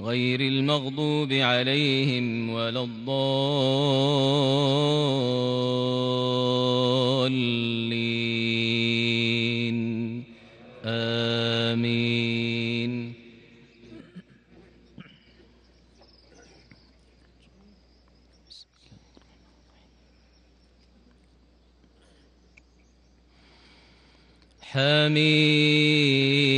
غير المغضوب عليهم ولا الضالين. آمين. حميم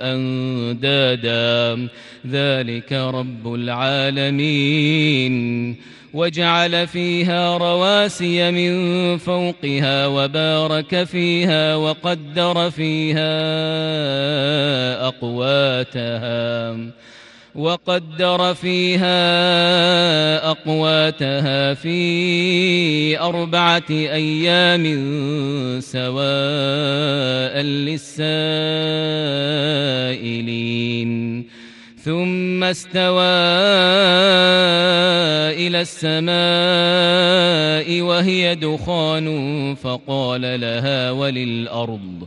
أندادا. ذلك رب العالمين. وجعل فيها رواسي من فوقها وبارك فيها وقدر فيها أقواتها. وقدر فيها أقواتها في أربعة أيام سواء للسائلين. ثم استوى إلى السماء وهي دخان فقال لها وللأرض.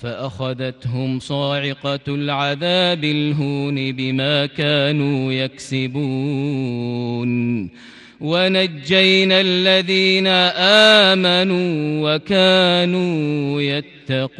فأخذتهم صاعقة العذاب الهون بما كانوا يكسبون. ونجينا الذين آمنوا وكانوا يتقون.